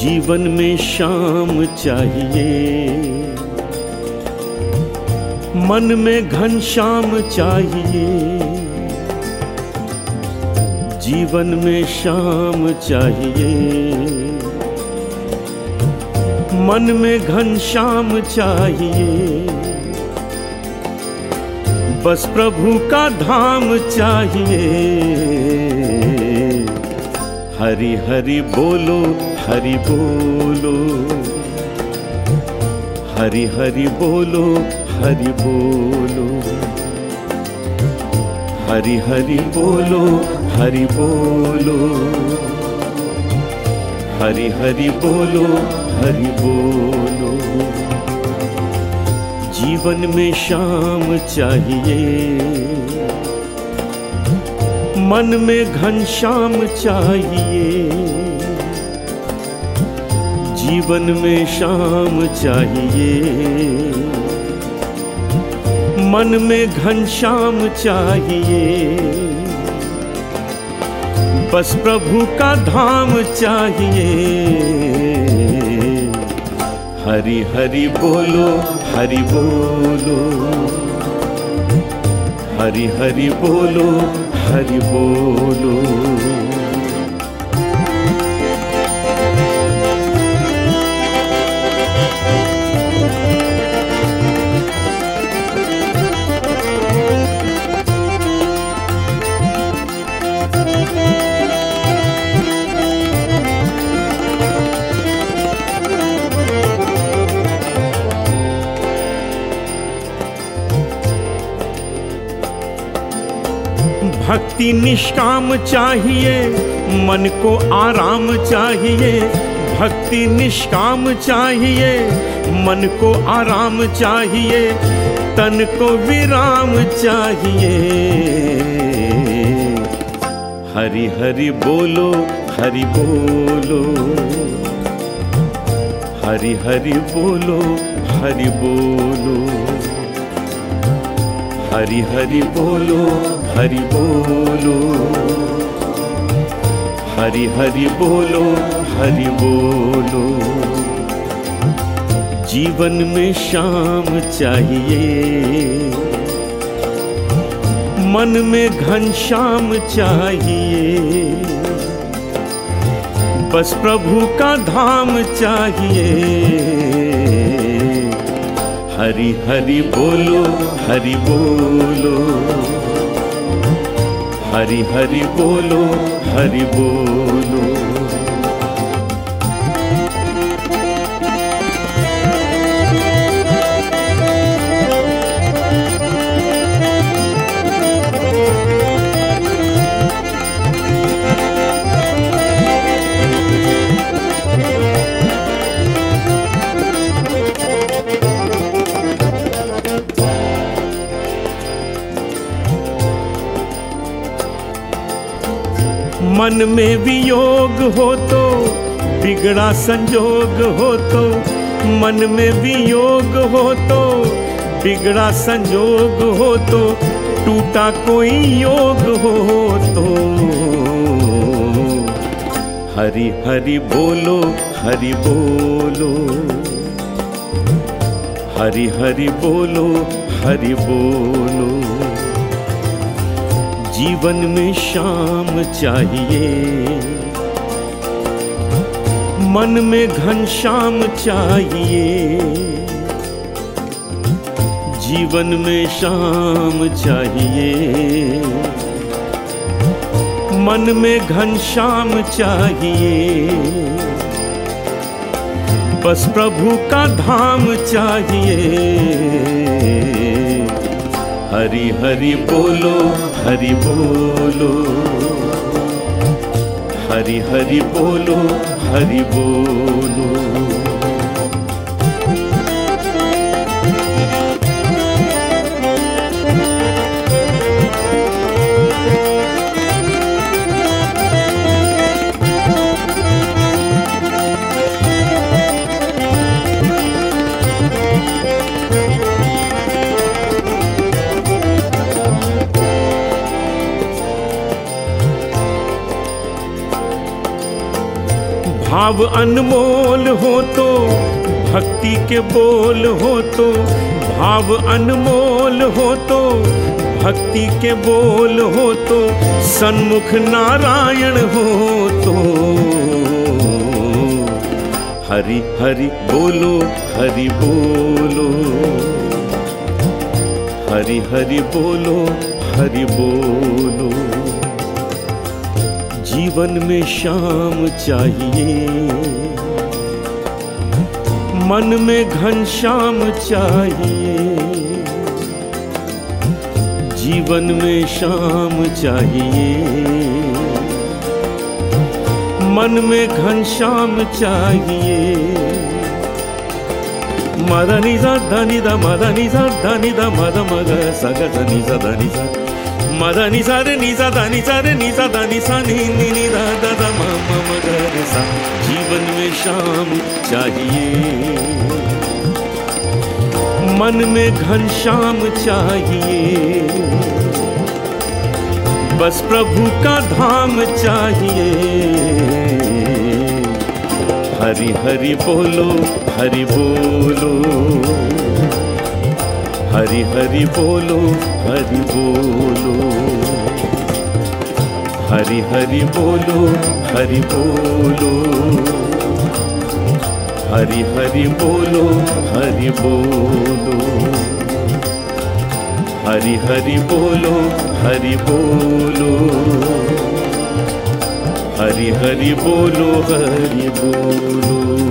जीवन में शाम चाहिए। मन में घनश्याम चाहिए। जीवन में शाम चाहिए। मन में घनश्याम चाहिए। बस प्रभु का धाम चाहिए। हरि हरि बोलो हरि बोलो। हरि हरि बोलो हरि बोलो। हरि हरि बोलो हरि बोलो। हरि हरि बोलो हरि बोलो। जीवन में शाम चाहिए। मन में घनश्याम चाहिए। जीवन में शाम चाहिए। मन में घन घनश्याम चाहिए। बस प्रभु का धाम चाहिए। हरि हरि बोलो हरि बोलो। हरि हरि बोलो हरि बोलो। भक्ति निष्काम चाहिए, मन को आराम चाहिए, भक्ति निष्काम चाहिए, मन को आराम चाहिए, तन को विराम चाहिए। हरि हरि बोलो हरि बोलो। हरि हरि बोलो हरि बोलो। हरि हरि बोलो। हरि बोलो। हरि हरि बोलो हरि बोलो। जीवन में शाम चाहिए। मन में घन घनश्याम चाहिए। बस प्रभु का धाम चाहिए। हरि हरि बोलो हरि बोलो। हरि हरि बोलो हरि बोलो। मन में वियोग हो तो बिगड़ा संजोग हो तो मन में वियोग हो तो बिगड़ा संजोग हो तो टूटा कोई योग हो तो। हरि हरि बोलो हरि बोलो। हरि हरि बोलो हरि बोलो। जीवन में शाम चाहिए। मन में घनश्याम चाहिए। जीवन में शाम चाहिए। मन में घनश्याम चाहिए। बस प्रभु का धाम चाहिए। हरि हरि बोलो हरि बोलो। हरि हरि बोलो हरि बोलो। भाव अनमोल हो तो भक्ति के बोल हो तो भाव अनमोल हो तो भक्ति के बोल हो तो सन्मुख नारायण हो तो। हरि हरि बोलो हरि बोलो। हरि हरि बोलो हरि बोलो। जीवन में शाम चाहिए। मन में घनश्याम चाहिए। जीवन में शाम चाहिए। मन में घनश्याम चाहिए। मद निजा धनि द मद निजा द मद मग, सग धनि सा निसा धनि सा रे निसा धनि सा नि नि नि द द द म म म ग रे सा जीवन में शाम चाहिए मन में घनश्याम चाहिए बस प्रभु का धाम चाहिए हरि हरि बोलो हरि बोलो हरि हरि बोलो हरि बोलो हरि हरि बोलो हरि बोलो हरि हरि बोलो हरि बोलो हरि हरि बोलो हरि बोलो हरि हरि बोलो हरि बोलो